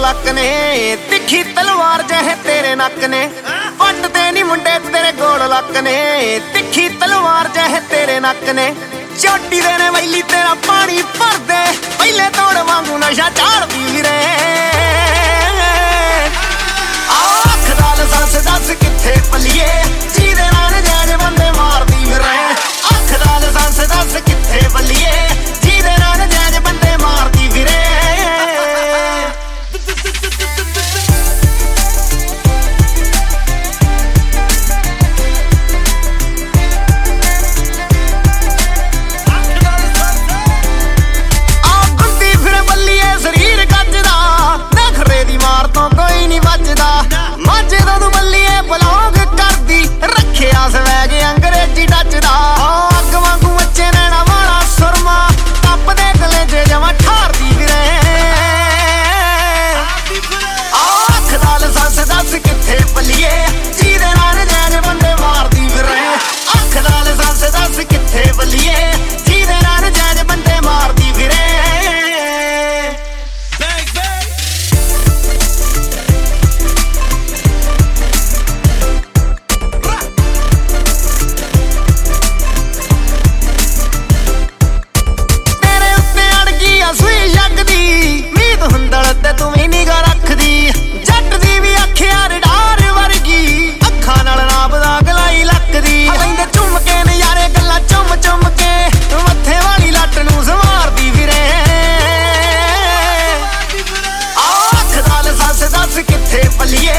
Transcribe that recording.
ਲੱਕ ਨੇ। ਤਿੱਖੀ ਤਲਵਾਰ ਜਹ ਤੇਰੇ ਨੱਕ ਨੇ। ਵੱਟਦੇ ਨਹੀਂ ਮੁੰਡੇ, ਤੇਰੇ ਗੋਲ ਲੱਕ ਨੇ। ਤਿੱਖੀ ਤਲਵਾਰ ਜਹ ਤੇਰੇ ਨੱਕ ਨੇ। ਛੋਟੀ ਦੇ ਨੇ ਵੈਲੀ, ਤੇਰਾ ਪਾਣੀ ਭਰਦੇ। ਪਹਿਲੇ ਤੋੜ ਵਾਂਗੂ ਨਸ਼ਾ ਚਾੜ ਵੀਰੇ ਕਿੱਥੇ ਪਲੀਏ